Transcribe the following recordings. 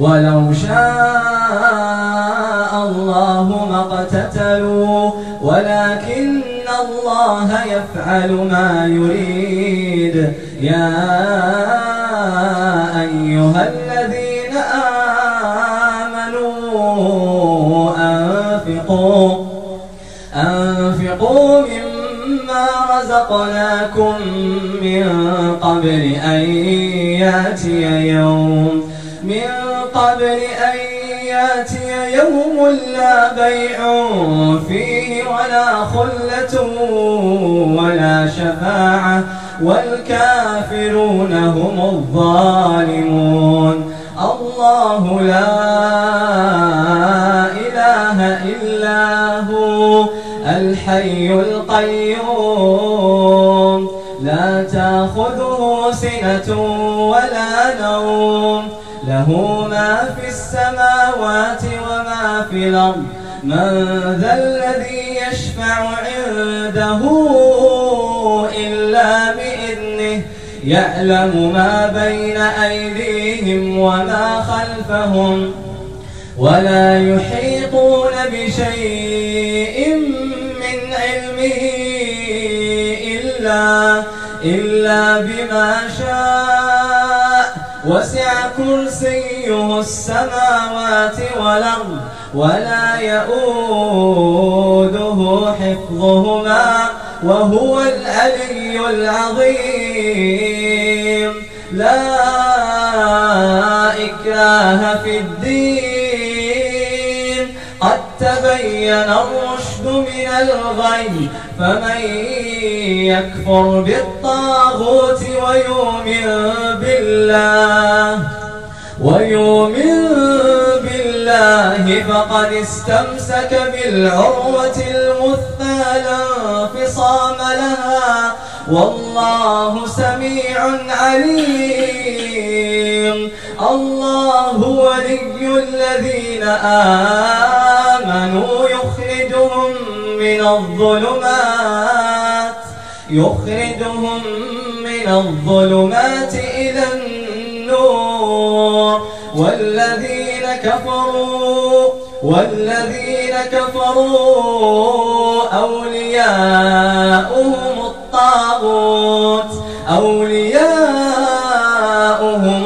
ولو شاء الله ما اقتتلوا ولكن الله يفعل ما يريد. يا أيها الذين آمنوا أنفقوا أنفقوا مما رزقناكم من قبل أن يأتي يوم من قبل أن يأتي يوم لا بيع فيه ولا خلة ولا شفاعة والكافرون هم الظالمون. الله لا إله إلا هو الحي القيوم. لا تأخذه سنة ولا نوم له السماوات وما في الأرض. من ذا الذي يشفع عنده إلا بإذنه يعلم ما بين أيديهم وما خلفهم ولا يحيطون بشيء من علمه إلا, إلا بما شاء. وسع كرسيه السماوات والأرض ولا يؤوده حفظهما وهو العلي العظيم. لا إكراه في الدين. قد تبين الرشد من الغي فمن يكفر بالطاغوت ويؤمن بالله. ويؤمن بالله فقد استمسك بالعروة المثقى لا انفصام لها. والله سميع عليم. الله ولي الذين آمنوا. يخرجهم من الظلمات. يخرجهم من الظلمات إلى النور. والذين كفروا والذين كفروا أولياؤهم الطاغوت أولياؤهم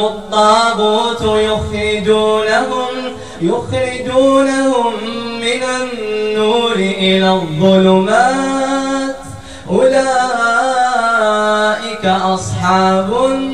الطاغوت يخرجونهم يخرجونهم من النور إلى الظلمات. أولئك أصحاب النار. هم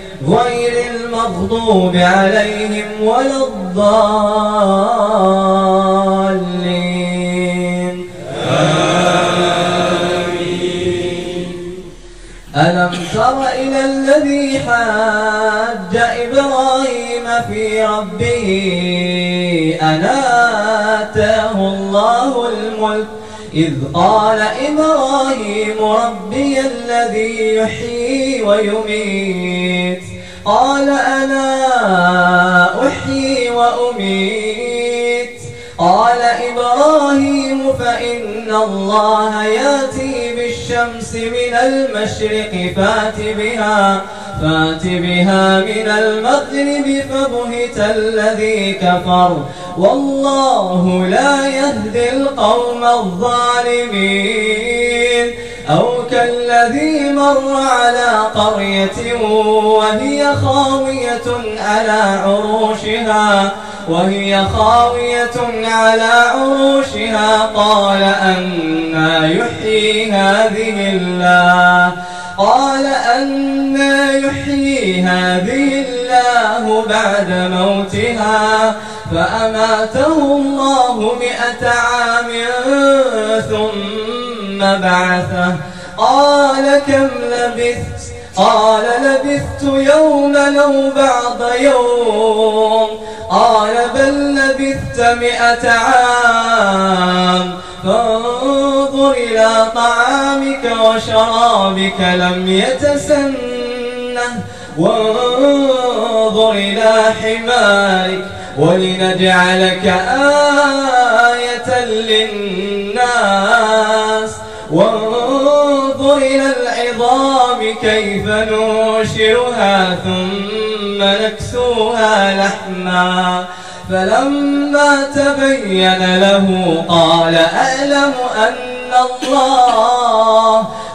غير المغضوب عليهم ولا الضالين. آمين. ألم تر إلى الذي حج إبراهيم في ربه أن آتاه الله الملك إذ قال إبراهيم ربي الذي يحيي ويميت. قال أنا أحيي وأميت. قال إبراهيم فإن الله يأتي بالشمس من المشرق فات بها. فأت بها من المغرب فبهت الذي كفر. والله لا يهدي القوم الظالمين. أو كالذي مر على قرية وهي خاوية على عروشها وهي خاوية على عروشها. قال أنا يحيي هذه الله. قال أنا يحيي هذه الله بعد موتها فأماته الله مئة عام ثم بعثه. قال كم لبثت؟ قال لبثت يوما أو بعض يوم. قال بل لبثت مئة عام. فانظر إلى طعامك وشرابك لم يتسنه وانظر إلى حمارك ولنجعلك آية للناس. وانظر إلى العظام كيف نوشرها ثم نكسوها لحما. فلما تبين له قال أعلم أن الله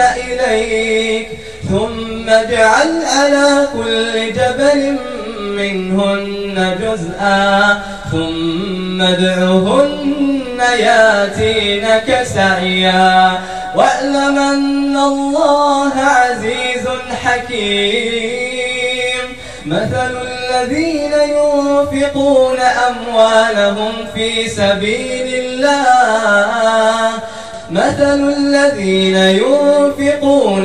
إليك. ثم اجعل على كل جبل منهن جزءا. ثم ادعهن ياتينك سعيا. واعلم أن الله عزيز حكيم. مثل الذين ينفقون أموالهم في سبيل الله. مثل الذين ينفقون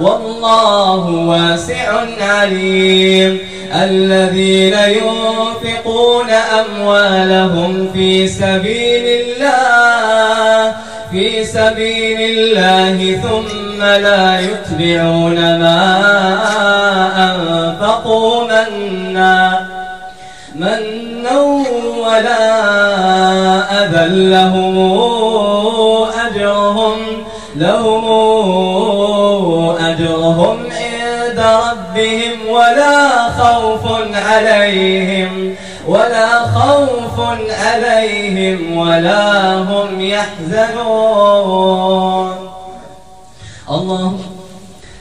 والله واسع عليم. الذين ينفقون أموالهم في سبيل الله في سبيل الله ثم لا يتبعون ما أنفقوا منا منا ولا أذى لهم أجرهم. لهم ولا خوف عليهم ولا خوف عليهم ولا هم يحزنون. الله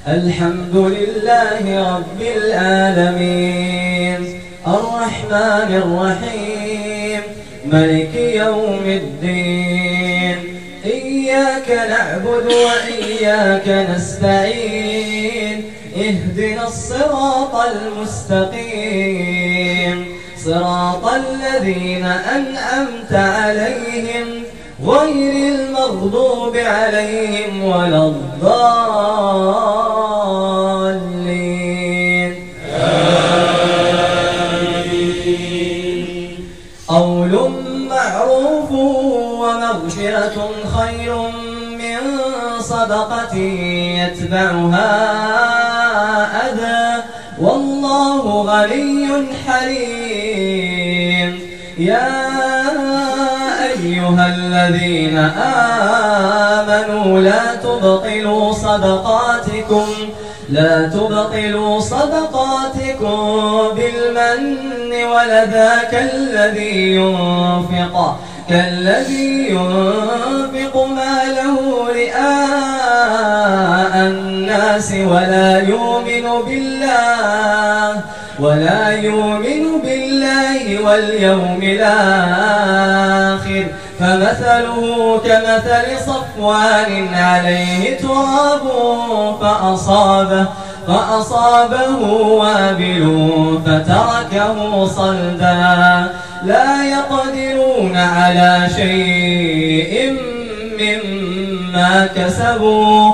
الحمد لله رب العالمين الرحمن الرحيم ملك يوم الدين إياك نعبد وإياك نستعين. اهدنا الصراط المستقيم. صراط الذين أنعمت عليهم غير المغضوب عليهم ولا الضالين. قول معروف ومغفرة خير من صدقة يتبعها غني حليم يا أيها الذين آمنوا لا تبطلوا صدقاتكم لا تبطلوا صدقاتكم بالمن ولذاك الذي ينفق كالذي ينفق ماله رئاء الناس ولا يؤمن بالله. ولا يؤمن بالله واليوم الآخر. فمثله كمثل صفوان عليه تراب فأصابه فأصابه وابل فتركه صلدا. لا يقدرون على شيء مما كسبوا.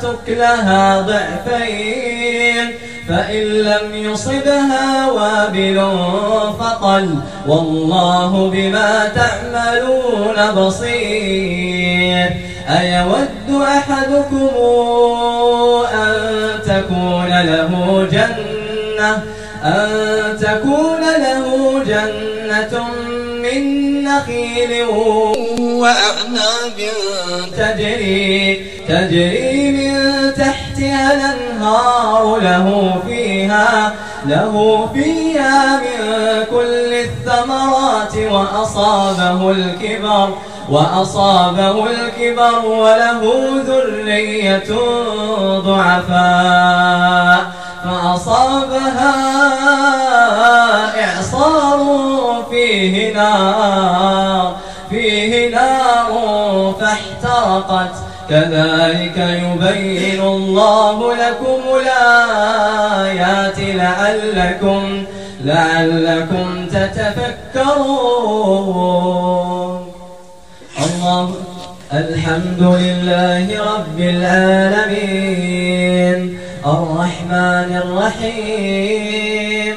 فآتت أكلها ضعفين فإن لم يصبها وابل فطل والله بما تعملون بصير. أيود أحدكم أن تكون له جنة؟ أن تكون له جنة من نخيل وأعناب تجري تجري من تحتها الأنهار له فيها له فيها من كل الثمرات وأصابه الكبر وأصابه الكبر وله ذرية ضعفاء فأصابها إعصار فيه نار فيه نار فاحترقت كذلك يبين الله لكم الآيات لعلكم لعلكم تتفكرون. الله الحمد لله رب العالمين الرحمن الرحيم.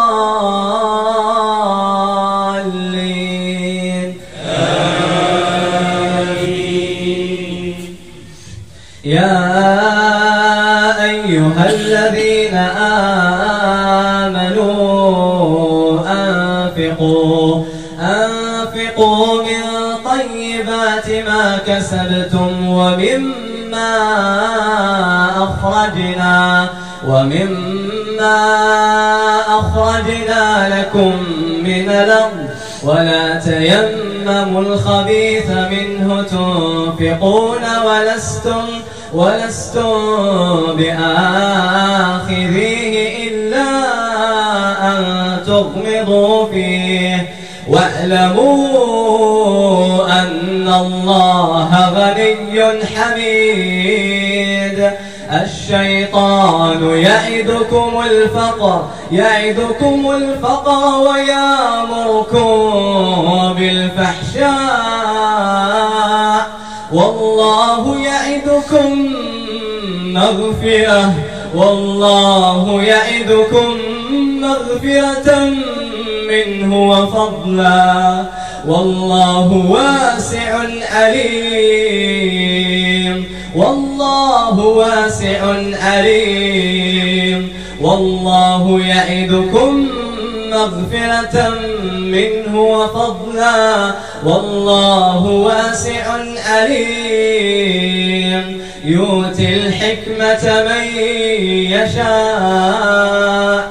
طيبات ما كسبتم ومما أخرجنا ومما أخرجنا لكم من الأرض ولا تيمموا الخبيث منه تنفقون ولستم ولستم بآخذيه إلا أن تغمضوا فيه وأعلموا الله غني حميد. الشيطان يعدكم الفقر يعدكم الفقر ويامركم بالفحشاء. والله يعدكم مغفرة والله يعدكم مغفرة. منه وفضلا. والله واسع عليم والله واسع عليم والله يعدكم مغفرة منه وفضلا. والله واسع عليم يؤتي الحكمة من يشاء.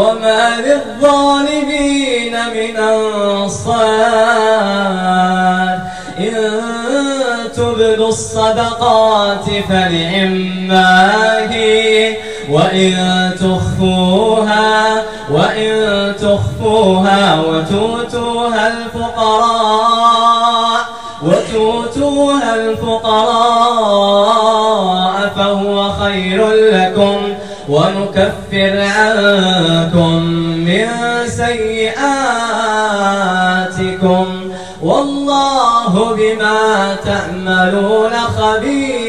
وما للظالمين من أنصار. إن تبدوا الصدقات فنعما هي وإن تخفوها وإن تخفوها وتؤتوها الفقراء وتؤتوها الفقراء ونكفر عنكم من سيئاتكم. والله بما تعملون خبير.